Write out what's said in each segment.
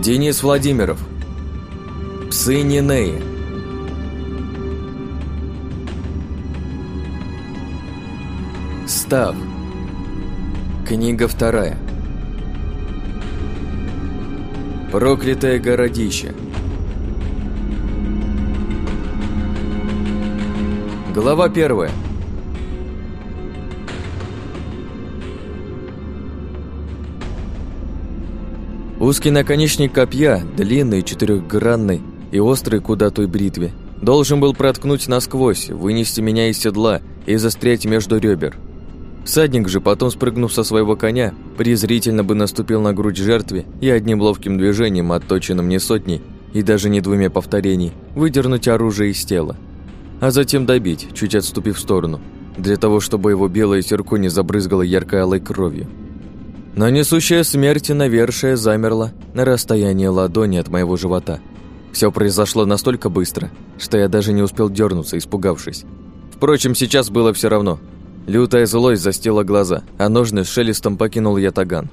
Денис Владимиров. Псы Нинеи. Став. Книга вторая. Проклятое городище. Глава первая. Узкий наконечник копья, длинный, четырехгранный и острый куда той бритве, должен был проткнуть насквозь, вынести меня из седла и застрять между ребер. Всадник же, потом спрыгнув со своего коня, презрительно бы наступил на грудь жертве и одним ловким движением, отточенным не сотней и даже не двумя повторений, выдернуть оружие из тела. А затем добить, чуть отступив в сторону, для того, чтобы его белое серко не забрызгало ярко-алой кровью. Но несущая смерть навершие замерла на расстоянии ладони от моего живота. Все произошло настолько быстро, что я даже не успел дернуться, испугавшись. Впрочем, сейчас было все равно. Лютая злость застила глаза, а ножны с шелестом покинул я таган.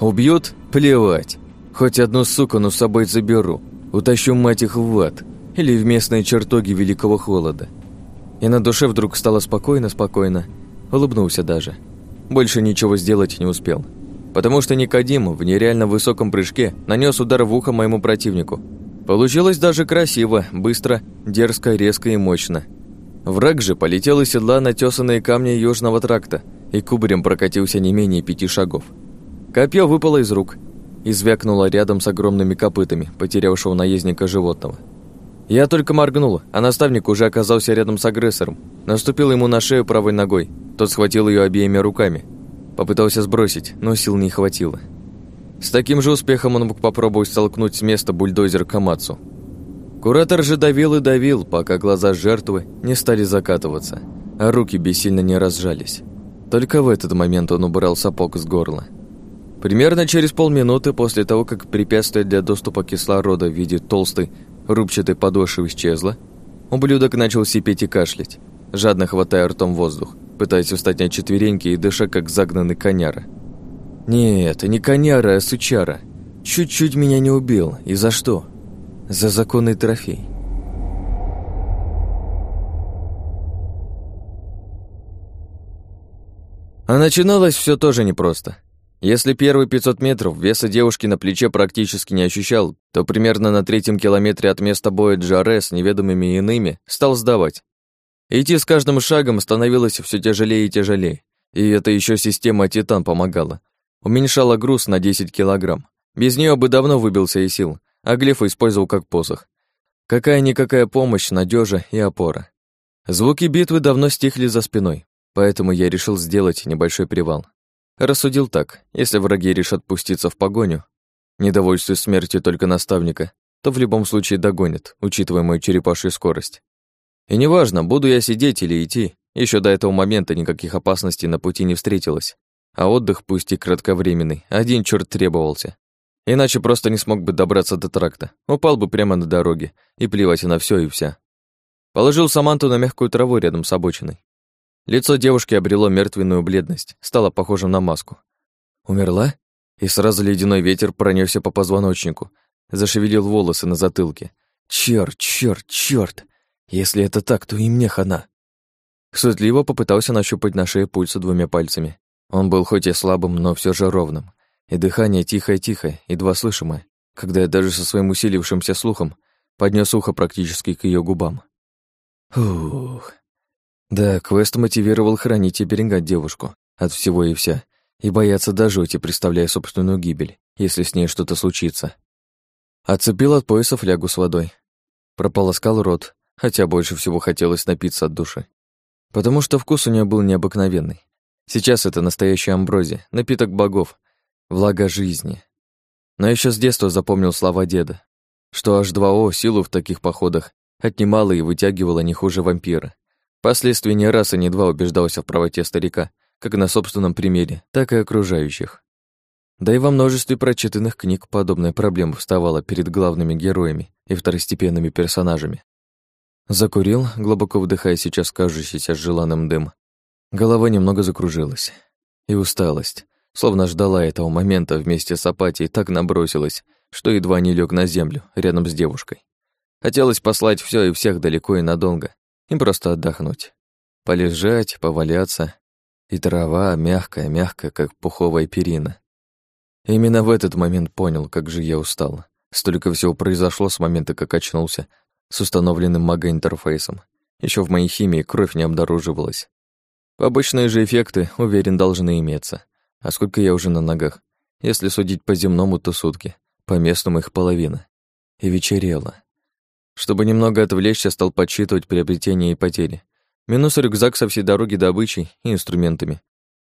Убьют? Плевать. Хоть одну суку, но с собой заберу. Утащу мать их в ад. Или в местные чертоги великого холода. И на душе вдруг стало спокойно-спокойно. Улыбнулся даже. Больше ничего сделать не успел. Потому что Никодим в нереально высоком прыжке нанес удар в ухо моему противнику. Получилось даже красиво, быстро, дерзко, резко и мощно. Враг же полетел из седла на тесанные камни южного тракта и кубарем прокатился не менее пяти шагов. Копье выпало из рук и звякнуло рядом с огромными копытами, потерявшего наездника животного. Я только моргнул, а наставник уже оказался рядом с агрессором. Наступил ему на шею правой ногой. Тот схватил ее обеими руками. Попытался сбросить, но сил не хватило. С таким же успехом он мог попробовать столкнуть с места бульдозер Камацу. Куратор же давил и давил, пока глаза жертвы не стали закатываться, а руки бессильно не разжались. Только в этот момент он убрал сапог с горла. Примерно через полминуты после того, как препятствие для доступа кислорода в виде толстой, рубчатой подошвы исчезло, ублюдок начал сипеть и кашлять, жадно хватая ртом воздух, пытаясь встать на четвереньки и дыша, как загнанный коняра. Нет, не коняра, а сучара. Чуть-чуть меня не убил. И за что? За законный трофей. А начиналось все тоже непросто. Если первые 500 метров веса девушки на плече практически не ощущал, то примерно на третьем километре от места боя Джаре с неведомыми иными стал сдавать. Идти с каждым шагом становилось все тяжелее и тяжелее. И это еще система Титан помогала. Уменьшала груз на 10 килограмм. Без нее бы давно выбился из сил, а глифу использовал как посох. Какая-никакая помощь, надежа и опора. Звуки битвы давно стихли за спиной, поэтому я решил сделать небольшой привал. Рассудил так, если враги решат пуститься в погоню, недовольствуясь смертью только наставника, то в любом случае догонят, учитывая мою черепашью скорость. И неважно, буду я сидеть или идти, еще до этого момента никаких опасностей на пути не встретилось. А отдых, пусть и кратковременный, один черт требовался. Иначе просто не смог бы добраться до тракта, упал бы прямо на дороге, и плевать на все и вся. Положил Саманту на мягкую траву рядом с обочиной. Лицо девушки обрело мертвенную бледность, стало похожим на маску. Умерла? И сразу ледяной ветер пронесся по позвоночнику, зашевелил волосы на затылке. Черт, черт, черт! Если это так, то и мне хана. Суетливо попытался нащупать на шее пульса двумя пальцами. Он был хоть и слабым, но все же ровным. И дыхание тихое-тихое, едва слышимое, когда я даже со своим усилившимся слухом поднес ухо практически к ее губам. Ух, да, квест мотивировал хранить и берегать девушку от всего и вся, и бояться до жути, представляя собственную гибель, если с ней что-то случится. Отцепил от пояса флягу с водой. Прополоскал рот, хотя больше всего хотелось напиться от души. Потому что вкус у нее был необыкновенный. Сейчас это настоящая амброзия, напиток богов, влага жизни. Но еще с детства запомнил слова деда, что H2O силу в таких походах отнимала и вытягивала не хуже вампира. Впоследствии не раз и не два убеждался в правоте старика, как на собственном примере, так и окружающих. Да и во множестве прочитанных книг подобная проблема вставала перед главными героями и второстепенными персонажами. Закурил, глубоко вдыхая сейчас кажущийся желанным дым. Голова немного закружилась. И усталость, словно ждала этого момента вместе с апатией, так набросилась, что едва не лег на землю рядом с девушкой. Хотелось послать все и всех далеко и надолго, и просто отдохнуть. Полежать, поваляться, и трава мягкая-мягкая, как пуховая перина. Именно в этот момент понял, как же я устал. Столько всего произошло с момента, как очнулся с установленным мага-интерфейсом. Еще в моей химии кровь не обнаруживалась. Побочные же эффекты, уверен, должны иметься. А сколько я уже на ногах? Если судить по земному, то сутки. По местному их половина. И вечерело. Чтобы немного отвлечься, стал подсчитывать приобретения и потери. Минус рюкзак со всей дороги добычей и инструментами.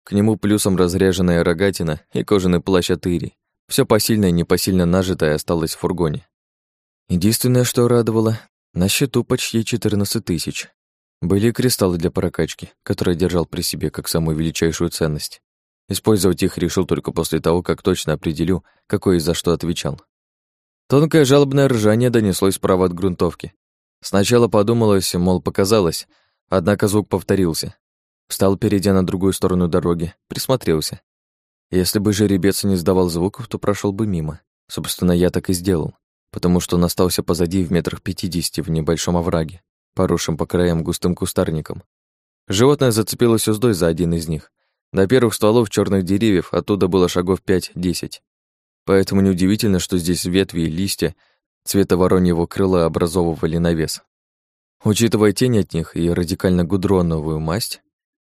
К нему плюсом разряженная рогатина и кожаный плащ от Ири. Всё посильное и непосильно нажитое осталось в фургоне. Единственное, что радовало, на счету почти 14 тысяч. Были кристаллы для прокачки, которые держал при себе как самую величайшую ценность. Использовать их решил только после того, как точно определю, какой и за что отвечал. Тонкое жалобное ржание донеслось справа от грунтовки. Сначала подумалось, мол, показалось, однако звук повторился. Встал, перейдя на другую сторону дороги, присмотрелся. Если бы жеребец не сдавал звуков, то прошел бы мимо. Собственно, я так и сделал, потому что он остался позади в метрах пятидесяти в небольшом овраге, поросшем по краям густым кустарником. Животное зацепилось уздой за один из них. До первых стволов черных деревьев оттуда было шагов пять-десять. Поэтому неудивительно, что здесь ветви и листья цвета вороньего крыла образовывали навес. Учитывая тень от них и радикально гудроновую масть,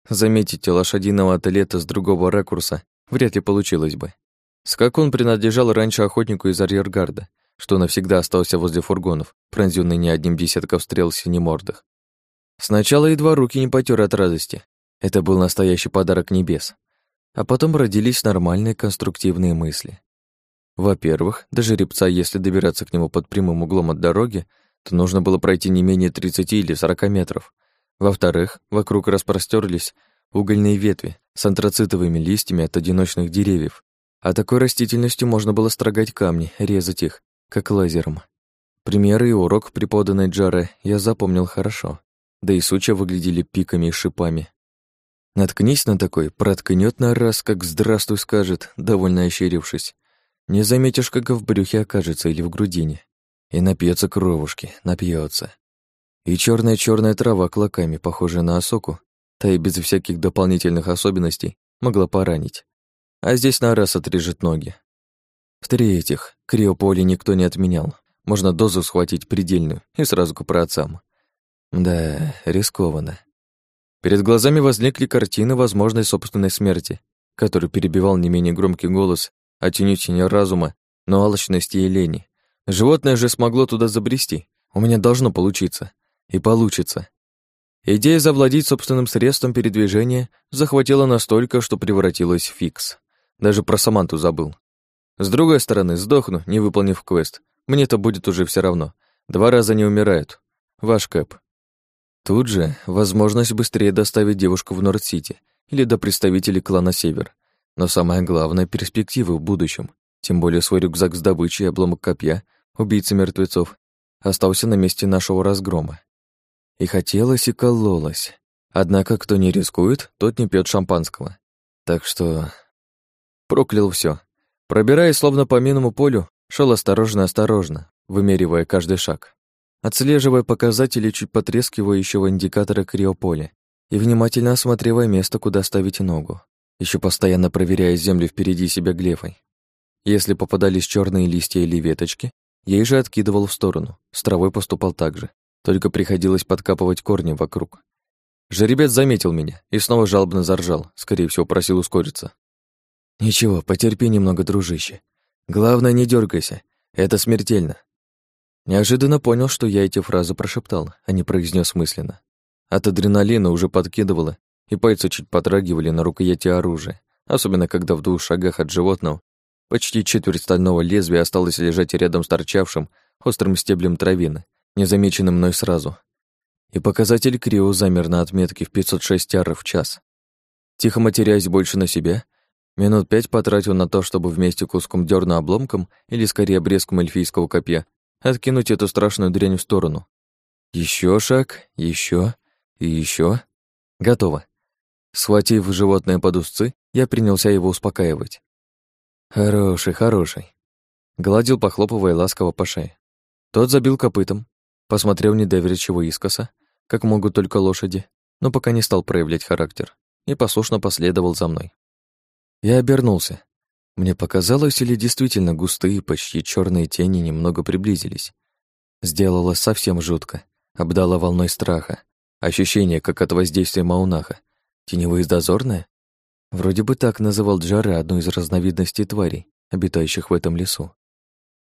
Заметить лошадиного атлета с другого ракурса вряд ли получилось бы. Скакун принадлежал раньше охотнику из арьергарда, что навсегда остался возле фургонов, пронзённый не одним десятком стрел синемордых. Сначала едва руки не потер от радости. Это был настоящий подарок небес. А потом родились нормальные конструктивные мысли. Во-первых, до жеребца, если добираться к нему под прямым углом от дороги, то нужно было пройти не менее 30 или 40 метров, во-вторых, вокруг распростерлись угольные ветви с антрацитовыми листьями от одиночных деревьев, а такой растительностью можно было строгать камни, резать их, как лазером. Примеры и урок, преподанный Джаре, я запомнил хорошо, да и сучья выглядели пиками и шипами. Наткнись на такой, проткнет на раз, как «здравствуй» скажет, довольно ощерившись. Не заметишь, как в брюхе окажется или в грудине. И напьется кровушки, напьется. И черная черная трава клоками, похожая на осоку, та и без всяких дополнительных особенностей могла поранить. А здесь на раз отрежет ноги. В-третьих, криополе никто не отменял. Можно дозу схватить предельную и сразу к праотцам. Да, рискованно. Перед глазами возникли картины возможной собственной смерти, который перебивал не менее громкий голос о тянютине разума, но алчности и лени. Животное же смогло туда забрести. У меня должно получиться. И получится. Идея завладеть собственным средством передвижения захватила настолько, что превратилась в фикс. Даже про Саманту забыл. С другой стороны, сдохну, не выполнив квест. Мне-то будет уже все равно. Два раза не умирают. Ваш Кэп. Тут же возможность быстрее доставить девушку в Норд-Сити или до представителей клана Север. Но самое главное — перспективы в будущем. Тем более свой рюкзак с добычей и обломок копья, убийцы мертвецов, остался на месте нашего разгрома. И хотелось, и кололось. Однако, кто не рискует, тот не пьет шампанского. Так что... Проклял все. Пробираясь словно по минному полю, шел осторожно-осторожно, вымеривая каждый шаг. Отслеживая показатели чуть потрескивающего индикатора криополя и внимательно осматривая место, куда ставить ногу. Еще постоянно проверяя землю впереди себя глефой. Если попадались черные листья или веточки, ей же откидывал в сторону, с травой поступал так же. Только приходилось подкапывать корни вокруг. Жеребец заметил меня и снова жалобно заржал, скорее всего, просил ускориться. «Ничего, потерпи немного, дружище. Главное, не дергайся. Это смертельно». Неожиданно понял, что я эти фразы прошептал, а не произнес мысленно. От адреналина уже подкидывало, и пальцы чуть потрагивали на рукояти оружия, особенно когда в двух шагах от животного почти четверть стального лезвия осталось лежать рядом с торчавшим острым стеблем травины, незамеченным мной сразу. И показатель Крио замер на отметке в 506 аров в час. Тихо матерясь больше на себя, минут пять потратил на то, чтобы вместе куском дерна обломком или скорее обрезком эльфийского копья откинуть эту страшную дрянь в сторону. Еще шаг, еще и еще. Готово. Схватив животное под узцы, я принялся его успокаивать. Хороший, хороший. Гладил, похлопывая ласково по шее. Тот забил копытом, посмотрел недоверчиво искоса, как могут только лошади, но пока не стал проявлять характер, и послушно последовал за мной. Я обернулся. Мне показалось, или действительно густые, почти черные тени немного приблизились. Сделалось совсем жутко, обдало волной страха, ощущение, как от воздействия маунаха. Теневые дозорные? Вроде бы так называл Джары одну из разновидностей тварей, обитающих в этом лесу.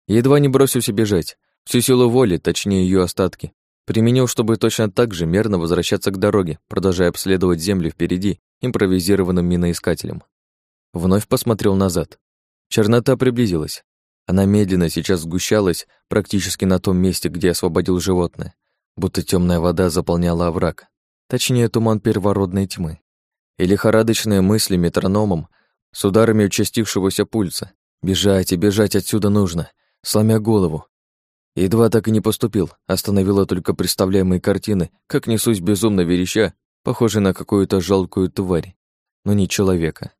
Едва не бросился бежать, всю силу воли, точнее ее остатки, применил, чтобы точно так же мерно возвращаться к дороге, продолжая обследовать землю впереди импровизированным миноискателем. Вновь посмотрел назад. Чернота приблизилась. Она медленно сейчас сгущалась практически на том месте, где освободил животное, будто темная вода заполняла овраг, точнее туман первородной тьмы. И лихорадочные мысли метрономом с ударами участившегося пульса. Бежать и бежать отсюда нужно, сломя голову. Едва так и не поступил, остановила только представляемые картины, как несусь безумно вереща, похожий на какую-то жалкую тварь, но не человека.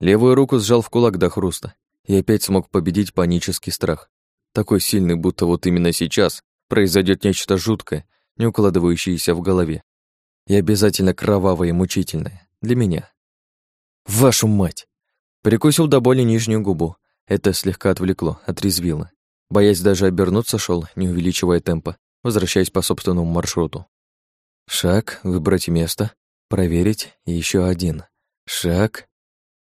Левую руку сжал в кулак до хруста и опять смог победить панический страх. Такой сильный, будто вот именно сейчас произойдет нечто жуткое, не укладывающееся в голове. И обязательно кровавое и мучительное. Для меня. Вашу мать! Прикусил до боли нижнюю губу. Это слегка отвлекло, отрезвило. Боясь даже обернуться, шел, не увеличивая темпа, возвращаясь по собственному маршруту. Шаг, выбрать место, проверить, и еще один. Шаг.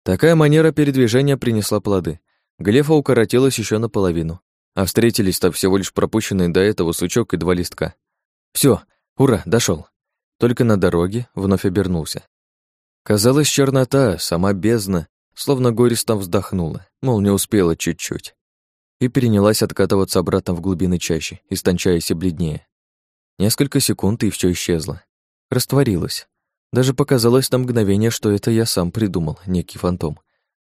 Такая манера передвижения принесла плоды. Глефа укоротилась еще наполовину, а встретились-то всего лишь пропущенные до этого сучок и два листка. Все, ура, дошел. Только на дороге вновь обернулся. Казалось, чернота, сама бездна, словно горестно вздохнула, мол, не успела чуть-чуть и перенялась откатываться обратно в глубины чащи, истончаясь и бледнее. Несколько секунд, и все исчезло. Растворилось. Даже показалось на мгновение, что это я сам придумал, некий фантом.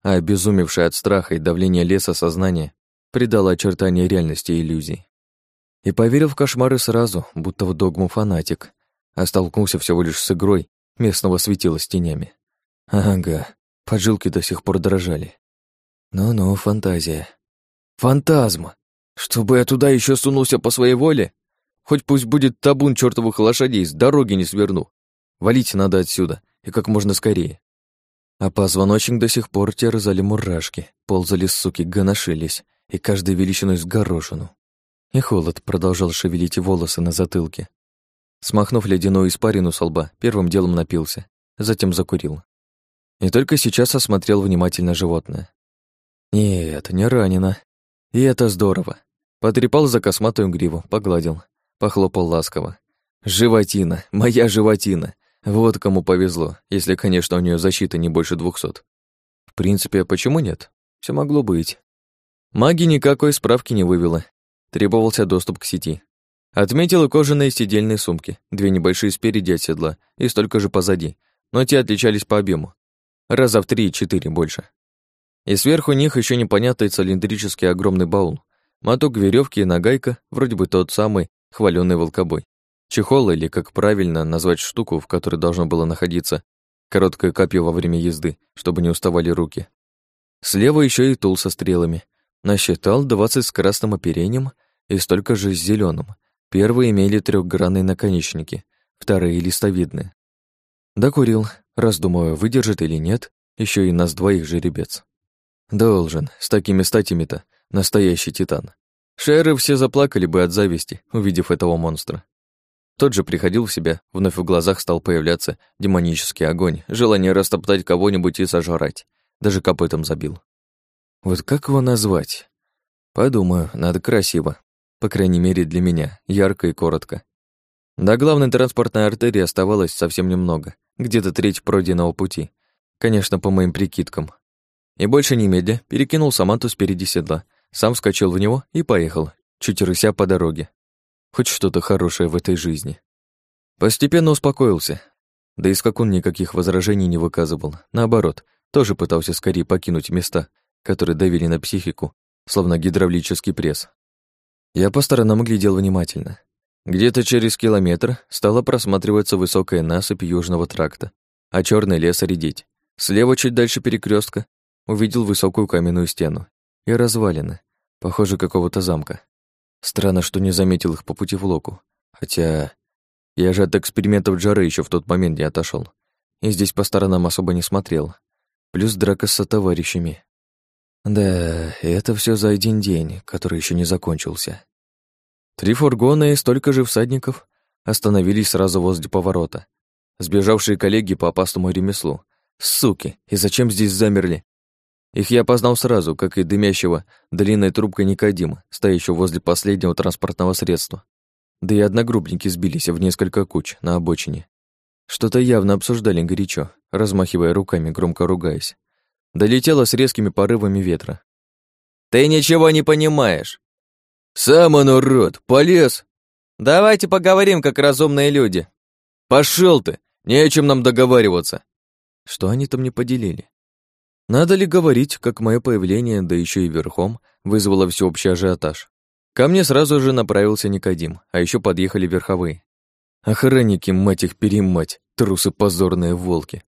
А обезумевшее от страха и давления леса сознание придало очертания реальности и иллюзий. И поверил в кошмары сразу, будто в догму фанатик, а столкнулся всего лишь с игрой местного светила с тенями. Ага, поджилки до сих пор дрожали. Ну-ну, фантазия. Фантазма! Чтобы я туда еще сунулся по своей воле? Хоть пусть будет табун чертовых лошадей, с дороги не сверну. Валить надо отсюда, и как можно скорее. А позвоночник до сих пор терзали мурашки, ползали суки, гоношились, и каждой величиной с горошину. И холод продолжал шевелить волосы на затылке. Смахнув ледяную испарину со лба, первым делом напился, затем закурил. И только сейчас осмотрел внимательно животное. Нет, не ранено, и это здорово. Потрепал за косматую гриву, погладил, похлопал ласково. Животина, моя животина. Вот кому повезло, если, конечно, у нее защита не больше двухсот. В принципе, почему нет? Все могло быть. Маги никакой справки не вывела. Требовался доступ к сети. Отметил и кожаные сидельные сумки, две небольшие спереди от седла и столько же позади, но те отличались по объему. Раза в три-четыре больше. И сверху них еще непонятный цилиндрический огромный баул. Моток веревки и нагайка, вроде бы тот самый хваленный волкобой. Чехол или, как правильно назвать штуку, в которой должно было находиться короткое копье во время езды, чтобы не уставали руки. Слева еще и тул со стрелами. Насчитал двадцать с красным оперением и столько же с зеленым. Первые имели трехгранные наконечники, вторые — листовидные. Докурил, раздумывая, выдержит или нет, еще и нас двоих жеребец. Должен, с такими статями-то, настоящий титан. Шеры все заплакали бы от зависти, увидев этого монстра. Тот же приходил в себя, вновь в глазах стал появляться демонический огонь, желание растоптать кого-нибудь и сожрать. Даже копытом забил. Вот как его назвать? Подумаю, надо красиво. По крайней мере, для меня, ярко и коротко. До главной транспортной артерии оставалось совсем немного, где-то треть пройденного пути. Конечно, по моим прикидкам, и больше немедля перекинул Саманту спереди седла, сам вскочил в него и поехал, чуть рыся по дороге. Хоть что-то хорошее в этой жизни. Постепенно успокоился. Да и скакун никаких возражений не выказывал. Наоборот, тоже пытался скорее покинуть места, которые давили на психику, словно гидравлический пресс. Я по сторонам глядел внимательно. Где-то через километр стала просматриваться высокая насыпь южного тракта, а черный лес редеть. Слева чуть дальше перекрестка увидел высокую каменную стену и развалины. Похоже, какого-то замка. Странно, что не заметил их по пути в Локу. Хотя я же от экспериментов Джары еще в тот момент не отошел, И здесь по сторонам особо не смотрел. Плюс драка со товарищами. Да, это все за один день, который еще не закончился. Три фургона и столько же всадников остановились сразу возле поворота. Сбежавшие коллеги по опасному ремеслу. Суки, и зачем здесь замерли? Их я опознал сразу, как и дымящего длинной трубкой Никодима, стоящего возле последнего транспортного средства. Да и одногруппники сбились в несколько куч на обочине. Что-то явно обсуждали горячо, размахивая руками, громко ругаясь. Долетело с резкими порывами ветра. «Ты ничего не понимаешь!» «Сам он урод! Полез!» «Давайте поговорим, как разумные люди!» «Пошел ты! Не о чем нам договариваться!» Что они там не поделили? Надо ли говорить, как мое появление, да еще и верхом, вызвало всеобщий ажиотаж? Ко мне сразу же направился Никодим, а еще подъехали верховые. Охранники, мать их, перемать, трусы позорные волки.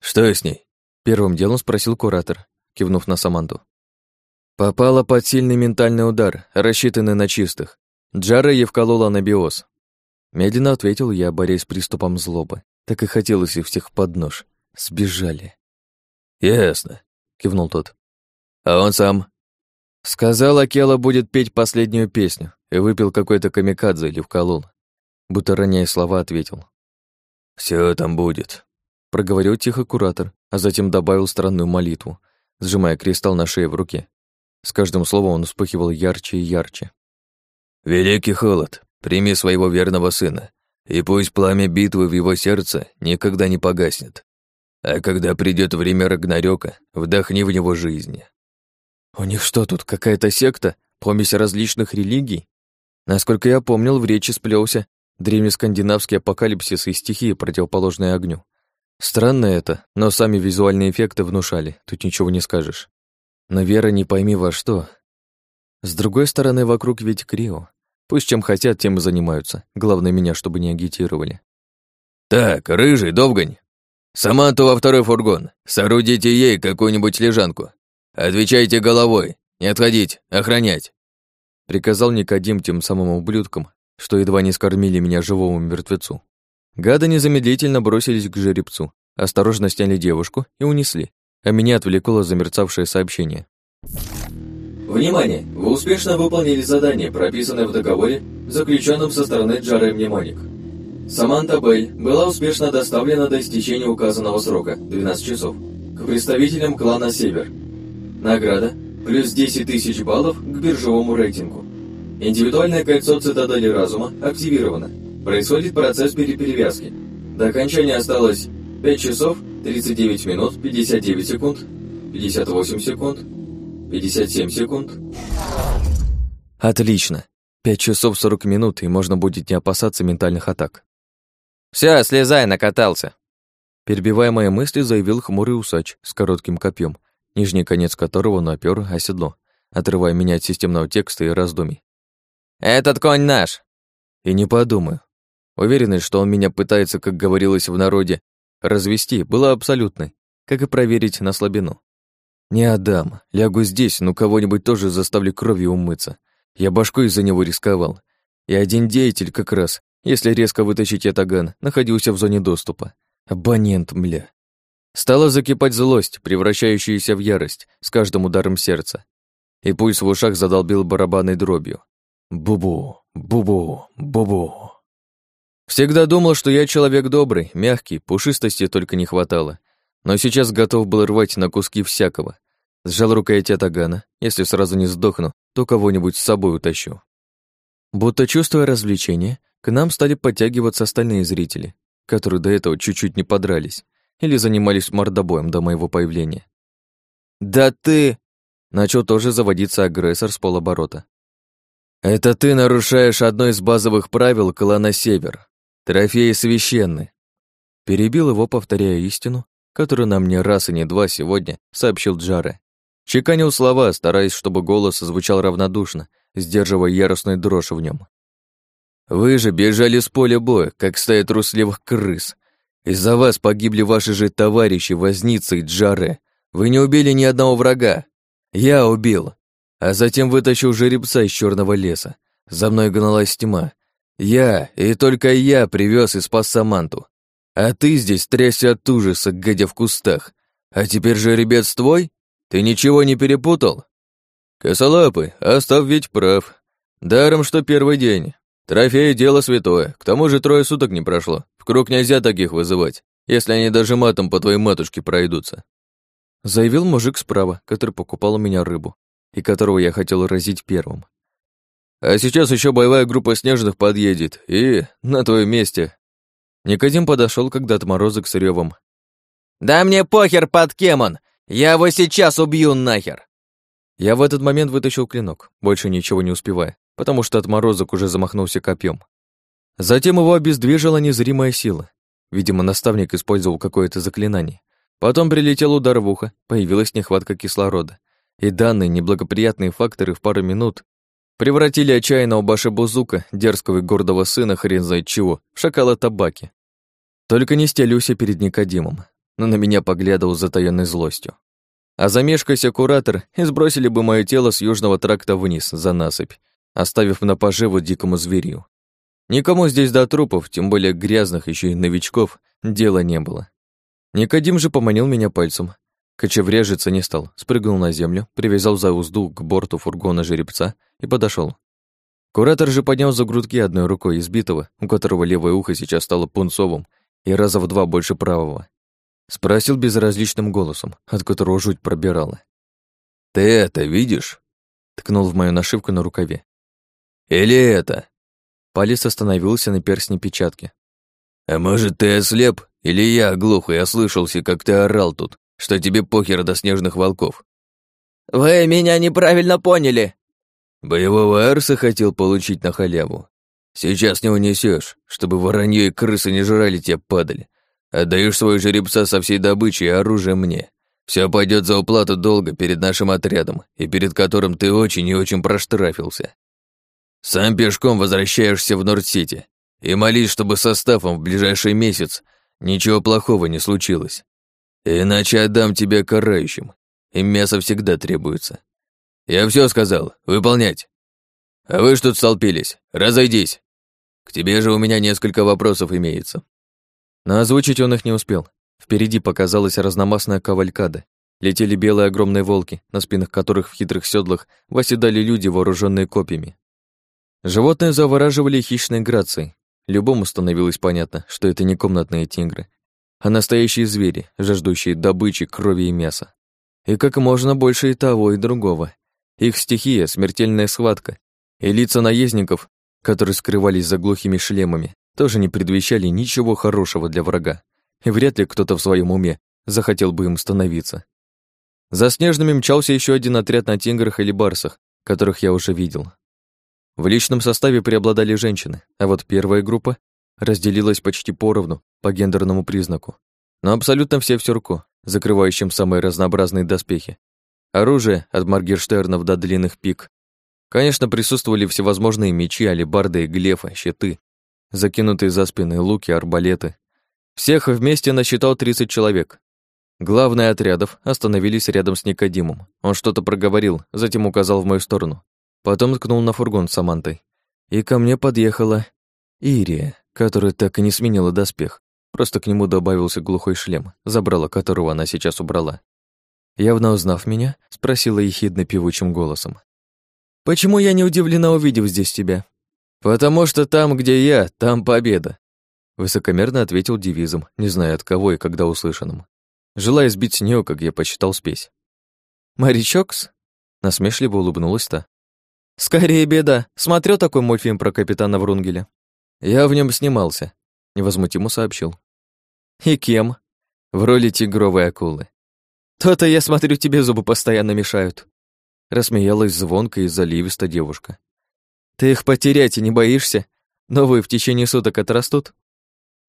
«Что с ней?» — первым делом спросил куратор, кивнув на Саманту. Попала под сильный ментальный удар, рассчитанный на чистых. Джара ей вколола на биоз. Медленно ответил я, борясь с приступом злобы. Так и хотелось их всех под нож. Сбежали. «Ясно», — кивнул тот. «А он сам?» Сказал, Акела будет петь последнюю песню, и выпил какой-то камикадзе или вколол. Будто роняя слова, ответил. Все там будет», — проговорил тихо куратор, а затем добавил странную молитву, сжимая кристалл на шее в руке. С каждым словом он вспыхивал ярче и ярче. «Великий холод, прими своего верного сына, и пусть пламя битвы в его сердце никогда не погаснет. А когда придет время Рагнарёка, вдохни в него жизни. У них что тут, какая-то секта? Помесь различных религий? Насколько я помнил, в речи сплелся древнескандинавский апокалипсис и стихии, противоположные огню. Странно это, но сами визуальные эффекты внушали, тут ничего не скажешь. Но вера не пойми во что. С другой стороны, вокруг ведь Крио. Пусть чем хотят, тем и занимаются. Главное, меня чтобы не агитировали. «Так, рыжий, Довгань, Саманту во второй фургон. Соорудите ей какую-нибудь лежанку. «Отвечайте головой! Не отходить! Охранять!» Приказал Никодим тем самым ублюдкам, что едва не скормили меня живому мертвецу. Гады незамедлительно бросились к жеребцу, осторожно сняли девушку и унесли, а меня отвлекло замерцавшее сообщение. Внимание! Вы успешно выполнили задание, прописанное в договоре, заключенном со стороны Джары Мнемоник. Саманта Бэй была успешно доставлена до истечения указанного срока, 12 часов, к представителям клана Север – Награда – плюс 10 тысяч баллов к биржевому рейтингу. Индивидуальное кольцо цитадели разума активировано. Происходит процесс переперевязки. До окончания осталось 5 часов 39 минут 59 секунд, 58 секунд, 57 секунд. Отлично. 5 часов 40 минут, и можно будет не опасаться ментальных атак. Все, слезай, накатался. Перебивая мои мысли, заявил хмурый усач с коротким копьем, нижний конец которого напёр о седло, отрывая меня от системного текста и раздумий. «Этот конь наш!» И не подумаю. Уверенность, что он меня пытается, как говорилось в народе, развести, была абсолютной, как и проверить на слабину. Не отдам, лягу здесь, но кого-нибудь тоже заставлю кровью умыться. Я башку из-за него рисковал. И один деятель как раз, если резко вытащить ятаган, находился в зоне доступа. Абонент, мля. Стала закипать злость, превращающаяся в ярость с каждым ударом сердца. И пульс в ушах задолбил барабанной дробью. Бубу, бубу, бубу. Всегда думал, что я человек добрый, мягкий, пушистости только не хватало. Но сейчас готов был рвать на куски всякого. Сжал рукоять Атагана. Если сразу не сдохну, то кого-нибудь с собой утащу. Будто чувствуя развлечение, к нам стали подтягиваться остальные зрители, которые до этого чуть-чуть не подрались или занимались мордобоем до моего появления. «Да ты...» Начал тоже заводиться агрессор с полоборота. «Это ты нарушаешь одно из базовых правил клана Север. Трофеи священны». Перебил его, повторяя истину, которую нам не раз и не два сегодня сообщил Джаре. Чеканил слова, стараясь, чтобы голос звучал равнодушно, сдерживая яростную дрожь в нем. «Вы же бежали с поля боя, как стая трусливых крыс, из-за вас погибли ваши же товарищи, Возница и Джаре. Вы не убили ни одного врага. Я убил. а затем вытащил жеребца из черного леса. За мной гналась тьма. Я, и только я привез и спас Саманту. А ты здесь трясся от ужаса, гадя в кустах. А теперь жеребец твой? Ты ничего не перепутал? Косолапый, Остав ведь прав. Даром, что первый день. Трофей — дело святое. К тому же трое суток не прошло. В круг нельзя таких вызывать, если они даже матом по твоей матушке пройдутся. Заявил мужик справа, который покупал у меня рыбу, и которого я хотел разить первым. А сейчас еще боевая группа снежных подъедет, и на твоем месте. Никодим подошел когда отморозок с ревом. «Да мне похер, под кем он! Я его сейчас убью нахер!» Я в этот момент вытащил клинок, больше ничего не успевая, потому что отморозок уже замахнулся копьем. Затем его обездвижила незримая сила. Видимо, наставник использовал какое-то заклинание. Потом прилетел удар в ухо, появилась нехватка кислорода. И данные неблагоприятные факторы в пару минут превратили отчаянного Башебузука, дерзкого и гордого сына хрен знает чего, в шакала табаки. Только не стелюся перед Никодимом, но на меня поглядывал с затаённой злостью. А замешкайся куратор, и сбросили бы мое тело с южного тракта вниз, за насыпь, оставив на поживу дикому зверю. Никому здесь до трупов, тем более грязных, еще и новичков, дела не было. Никодим же поманил меня пальцем. Кочеврежиться не стал, спрыгнул на землю, привязал за узду к борту фургона жеребца и подошел. Куратор же поднял за грудки одной рукой избитого, у которого левое ухо сейчас стало пунцовым и раза в два больше правого. Спросил безразличным голосом, от которого жуть пробирала. «Ты это видишь?» Ткнул в мою нашивку на рукаве. «Или это?» Палец остановился на перстне печатки. «А может, ты ослеп? Или я оглух и ослышался, как ты орал тут, что тебе похер до снежных волков?» «Вы меня неправильно поняли!» «Боевого арса хотел получить на халяву. Сейчас не унесешь, чтобы воронье и крысы не жрали тебя, падали. Отдаешь свой жеребца со всей добычей и оружием мне. Все пойдет за уплату долга перед нашим отрядом, и перед которым ты очень и очень проштрафился. Сам пешком возвращаешься в Норд-Сити и молись, чтобы составом в ближайший месяц ничего плохого не случилось. Иначе отдам тебя карающим, им мясо всегда требуется. Я все сказал, выполнять. А вы что тут столпились? Разойдись. К тебе же у меня несколько вопросов имеется. Но озвучить он их не успел. Впереди показалась разномастная кавалькада. Летели белые огромные волки, на спинах которых в хитрых седлах восседали люди, вооруженные копьями. Животные завораживали хищной грацией. Любому становилось понятно, что это не комнатные тигры, а настоящие звери, жаждущие добычи, крови и мяса. И как можно больше и того, и другого. Их стихия — смертельная схватка, и лица наездников, которые скрывались за глухими шлемами, тоже не предвещали ничего хорошего для врага, и вряд ли кто-то в своем уме захотел бы им становиться. За снежными мчался еще один отряд на тиграх или барсах, которых я уже видел. В личном составе преобладали женщины, а вот первая группа разделилась почти поровну по гендерному признаку. Но абсолютно все в сюрко, закрывающем самые разнообразные доспехи. Оружие от Маргерштернов до длинных пик. Конечно, присутствовали всевозможные мечи, алебарды, глефы, щиты, закинутые за спины луки, арбалеты. Всех вместе насчитал 30 человек. Главные отрядов остановились рядом с Никодимом. Он что-то проговорил, затем указал в мою сторону. Потом ткнул на фургон с Самантой. И ко мне подъехала Ирия, которая так и не сменила доспех. Просто к нему добавился глухой шлем, забрала которого она сейчас убрала. Явно узнав меня, спросила ехидно певучим голосом. «Почему я не удивлена, увидев здесь тебя?» «Потому что там, где я, там победа», высокомерно ответил девизом, не зная от кого и когда услышанным. Желая сбить с нее, как я посчитал спесь. «Морячокс?» насмешливо улыбнулась та. «Скорее беда. Смотрю такой мультфильм про капитана Врунгеля». «Я в нем снимался», — невозмутимо сообщил. «И кем?» «В роли тигровой акулы». «То-то, я смотрю, тебе зубы постоянно мешают». Рассмеялась звонко и заливисто девушка. Ты их потерять и не боишься? Новые в течение суток отрастут?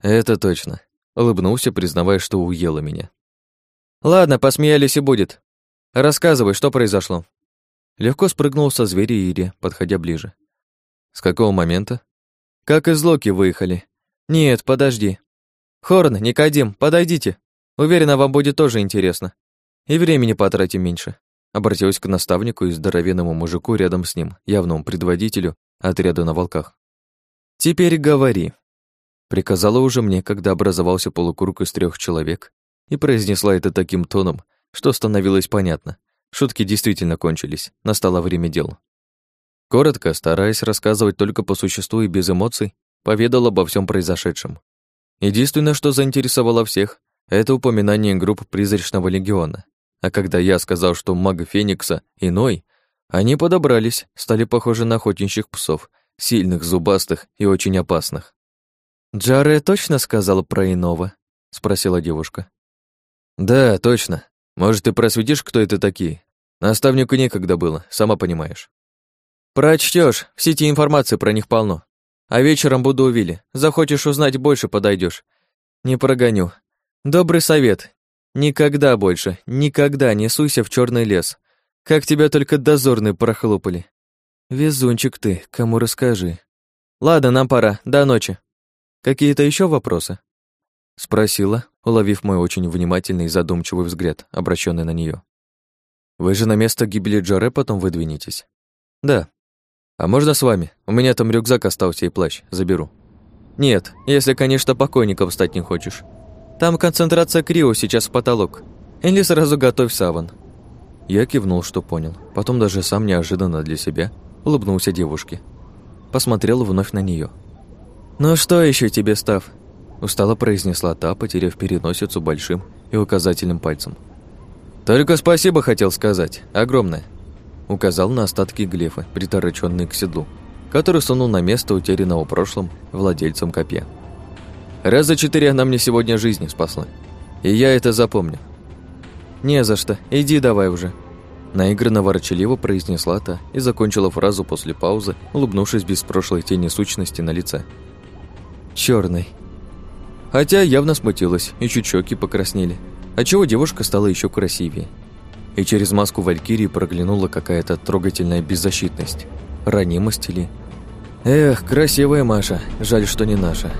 Это точно. Улыбнулся, признавая, что уела меня. Ладно, посмеялись и будет. Рассказывай, что произошло. Легко спрыгнул со зверя Ири, подходя ближе. С какого момента? Как из Локи выехали. Нет, подожди. Хорн, Никодим, подойдите. Уверена, вам будет тоже интересно. И времени потратим меньше. обратилась к наставнику и здоровенному мужику рядом с ним, явному предводителю отряда на волках. «Теперь говори», — приказала уже мне, когда образовался полукруг из трех человек, и произнесла это таким тоном, что становилось понятно. Шутки действительно кончились, настало время дел. Коротко, стараясь рассказывать только по существу и без эмоций, поведал обо всем произошедшем. Единственное, что заинтересовало всех, это упоминание групп призрачного легиона. А когда я сказал, что маг Феникса иной, они подобрались, стали похожи на охотничьих псов, сильных, зубастых и очень опасных. «Джаре точно сказал про иного?» — спросила девушка. «Да, точно. Может, ты просветишь, кто это такие? Наставнику некогда было, сама понимаешь». «Прочтёшь, в сети информации про них полно. А вечером буду у Вилли. Захочешь узнать больше, подойдешь. Не прогоню. Добрый совет. Никогда больше, никогда не суйся в черный лес. Как тебя только дозорные прохлопали. Везунчик ты, кому расскажи. Ладно, нам пора, до ночи. Какие-то еще вопросы? Спросила, уловив мой очень внимательный и задумчивый взгляд, обращенный на нее. Вы же на место гибели Джаре потом выдвинетесь? Да, «А можно с вами? У меня там рюкзак остался и плащ. Заберу». «Нет, если, конечно, покойником стать не хочешь. Там концентрация крио сейчас в потолок. Или сразу готовь саван». Я кивнул, что понял. Потом даже сам неожиданно для себя улыбнулся девушке. Посмотрел вновь на нее. «Ну что еще тебе, Став?» Устало произнесла та, потеряв переносицу большим и указательным пальцем. «Только спасибо хотел сказать. Огромное указал на остатки глефа, притороченные к седлу, который сунул на место утерянного в прошлом владельцем копья. Раз за четыре она мне сегодня жизни спасла. И я это запомню. «Не за что, иди давай уже», Наигранно ворчаливо произнесла та и закончила фразу после паузы, улыбнувшись без прошлой тени сущности на лице. Черный. Хотя явно смутилась, и чуть щеки покраснели. Отчего девушка стала еще красивее и через маску Валькирии проглянула какая-то трогательная беззащитность. Ранимость ли? Эх, красивая Маша, жаль, что не наша.